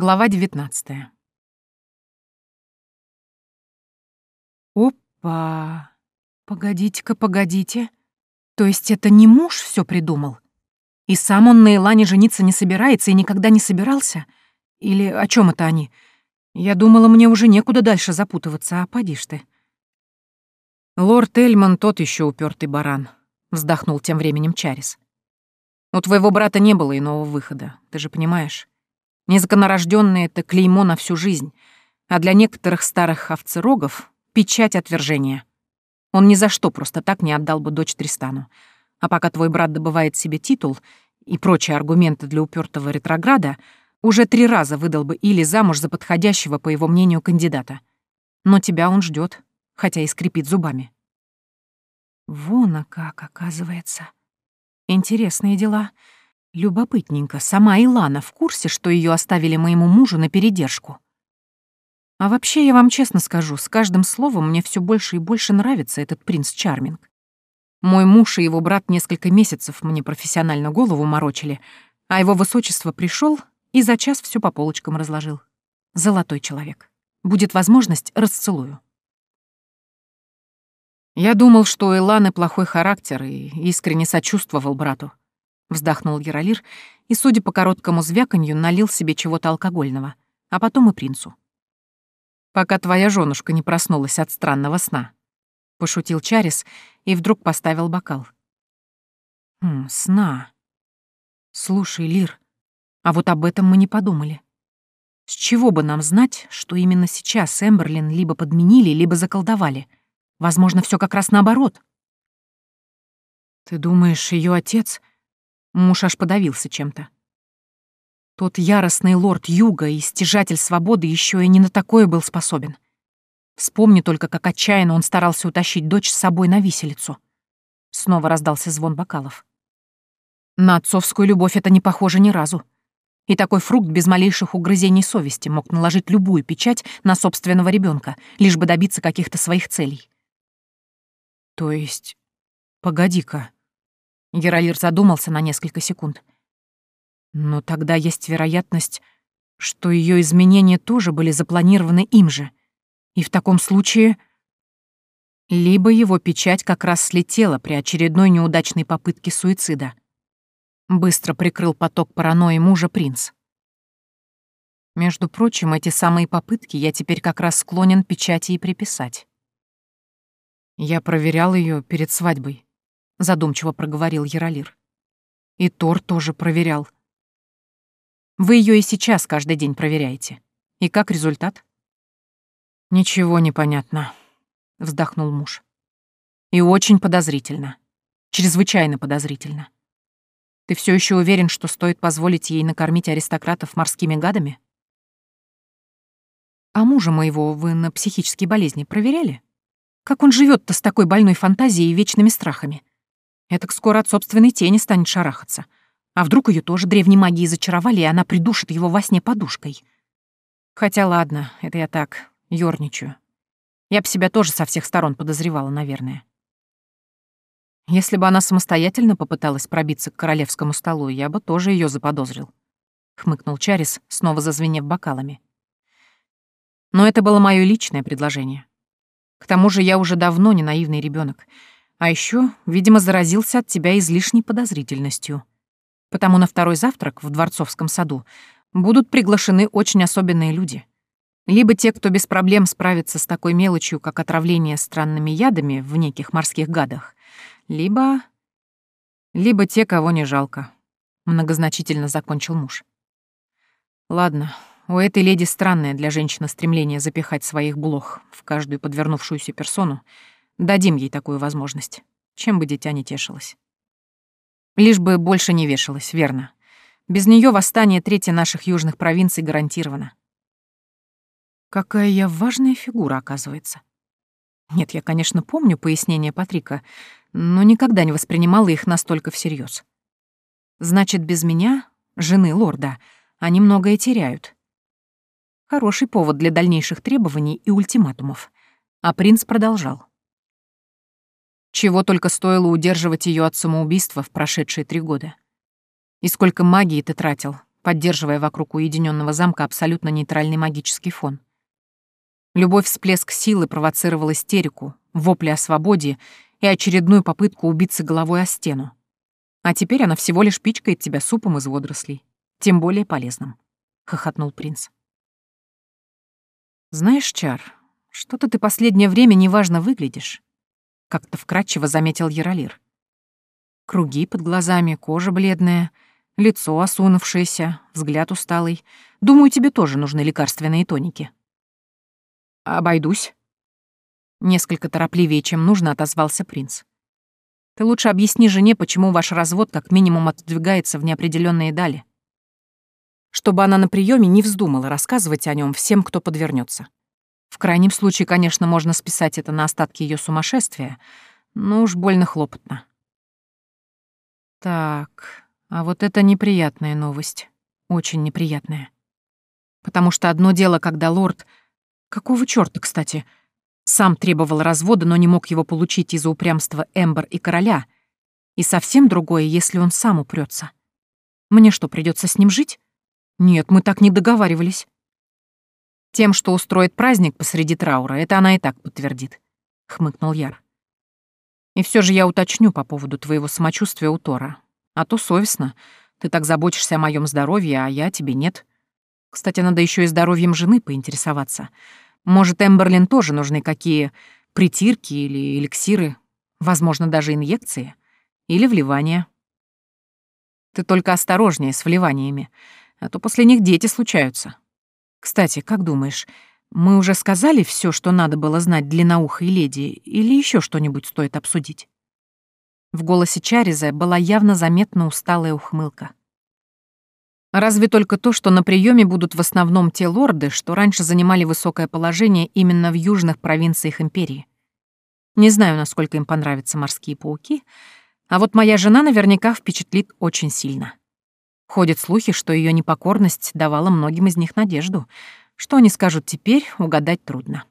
Глава 19 Опа! Погодите-ка, погодите. То есть это не муж все придумал? И сам он на Илане жениться не собирается и никогда не собирался? Или о чем это они? Я думала, мне уже некуда дальше запутываться, а поди ж ты. Лорд Эльман тот еще упертый баран, вздохнул тем временем Чарис. У твоего брата не было иного выхода, ты же понимаешь. Незаконнорожденный — это клеймо на всю жизнь, а для некоторых старых овцерогов — печать отвержения. Он ни за что просто так не отдал бы дочь Тристану. А пока твой брат добывает себе титул и прочие аргументы для упертого ретрограда, уже три раза выдал бы или замуж за подходящего, по его мнению, кандидата. Но тебя он ждет, хотя и скрипит зубами. Вон, а как, оказывается. Интересные дела. Любопытненько, сама Илана в курсе, что ее оставили моему мужу на передержку. А вообще, я вам честно скажу, с каждым словом мне все больше и больше нравится этот принц Чарминг. Мой муж и его брат несколько месяцев мне профессионально голову морочили, а его высочество пришел и за час все по полочкам разложил. Золотой человек. Будет возможность, расцелую. Я думал, что у Иланы плохой характер и искренне сочувствовал брату. Вздохнул Яролир и, судя по короткому звяканью, налил себе чего-то алкогольного, а потом и принцу. «Пока твоя женушка не проснулась от странного сна», — пошутил Чарис и вдруг поставил бокал. «Хм, сна. Слушай, Лир, а вот об этом мы не подумали. С чего бы нам знать, что именно сейчас Эмберлин либо подменили, либо заколдовали? Возможно, все как раз наоборот». «Ты думаешь, ее отец...» Муж аж подавился чем-то. Тот яростный лорд Юга и стяжатель свободы еще и не на такое был способен. Вспомни только, как отчаянно он старался утащить дочь с собой на виселицу. Снова раздался звон бокалов. На отцовскую любовь это не похоже ни разу. И такой фрукт без малейших угрызений совести мог наложить любую печать на собственного ребенка, лишь бы добиться каких-то своих целей. То есть... Погоди-ка. Гералир задумался на несколько секунд. Но тогда есть вероятность, что ее изменения тоже были запланированы им же. И в таком случае... Либо его печать как раз слетела при очередной неудачной попытке суицида. Быстро прикрыл поток паранойи мужа принц. Между прочим, эти самые попытки я теперь как раз склонен печати и приписать. Я проверял ее перед свадьбой задумчиво проговорил Яролир. И Тор тоже проверял. Вы ее и сейчас каждый день проверяете. И как результат? Ничего не понятно, вздохнул муж. И очень подозрительно. Чрезвычайно подозрительно. Ты все еще уверен, что стоит позволить ей накормить аристократов морскими гадами? А мужа моего вы на психические болезни проверяли? Как он живет то с такой больной фантазией и вечными страхами? Этак скоро от собственной тени станет шарахаться. А вдруг ее тоже древней магией зачаровали, и она придушит его во сне подушкой? Хотя ладно, это я так, ёрничаю. Я б себя тоже со всех сторон подозревала, наверное. Если бы она самостоятельно попыталась пробиться к королевскому столу, я бы тоже ее заподозрил. Хмыкнул Чарис, снова зазвенев бокалами. Но это было мое личное предложение. К тому же я уже давно не наивный ребенок, а еще, видимо, заразился от тебя излишней подозрительностью. Потому на второй завтрак в Дворцовском саду будут приглашены очень особенные люди. Либо те, кто без проблем справится с такой мелочью, как отравление странными ядами в неких морских гадах, либо... либо те, кого не жалко. Многозначительно закончил муж. Ладно, у этой леди странное для женщины стремление запихать своих блох в каждую подвернувшуюся персону, Дадим ей такую возможность, чем бы дитя не тешилось. Лишь бы больше не вешалось, верно. Без нее восстание трети наших южных провинций гарантировано. Какая я важная фигура, оказывается. Нет, я, конечно, помню пояснения Патрика, но никогда не воспринимала их настолько всерьез. Значит, без меня, жены лорда, они многое теряют. Хороший повод для дальнейших требований и ультиматумов. А принц продолжал. Чего только стоило удерживать ее от самоубийства в прошедшие три года. И сколько магии ты тратил, поддерживая вокруг уединенного замка абсолютно нейтральный магический фон. Любой всплеск силы провоцировал истерику, вопли о свободе и очередную попытку убиться головой о стену. А теперь она всего лишь пичкает тебя супом из водорослей, тем более полезным, — хохотнул принц. Знаешь, Чар, что-то ты последнее время неважно выглядишь, — как-то вкратчиво заметил Яролир. Круги под глазами, кожа бледная, лицо осунувшееся, взгляд усталый. Думаю, тебе тоже нужны лекарственные тоники. Обойдусь. Несколько торопливее, чем нужно, отозвался принц. Ты лучше объясни жене, почему ваш развод как минимум отодвигается в неопределенные дали. Чтобы она на приеме не вздумала рассказывать о нем всем, кто подвернется. В крайнем случае, конечно, можно списать это на остатки ее сумасшествия, но уж больно хлопотно. Так, а вот это неприятная новость. Очень неприятная. Потому что одно дело, когда лорд... Какого чёрта, кстати? Сам требовал развода, но не мог его получить из-за упрямства Эмбер и короля. И совсем другое, если он сам упрется. Мне что, придется с ним жить? Нет, мы так не договаривались. Тем, что устроит праздник посреди траура, это она и так подтвердит, — хмыкнул Яр. И все же я уточню по поводу твоего самочувствия у Тора. А то совестно. Ты так заботишься о моем здоровье, а я тебе нет. Кстати, надо еще и здоровьем жены поинтересоваться. Может, Эмберлин тоже нужны какие притирки или эликсиры, возможно, даже инъекции или вливания. Ты только осторожнее с вливаниями, а то после них дети случаются. Кстати, как думаешь, мы уже сказали все, что надо было знать длинноухой леди, или еще что-нибудь стоит обсудить?» В голосе Чариза была явно заметна усталая ухмылка. Разве только то, что на приеме будут в основном те лорды, что раньше занимали высокое положение именно в южных провинциях империи. Не знаю, насколько им понравятся морские пауки, а вот моя жена наверняка впечатлит очень сильно. Ходят слухи, что ее непокорность давала многим из них надежду — что они скажут теперь, угадать трудно.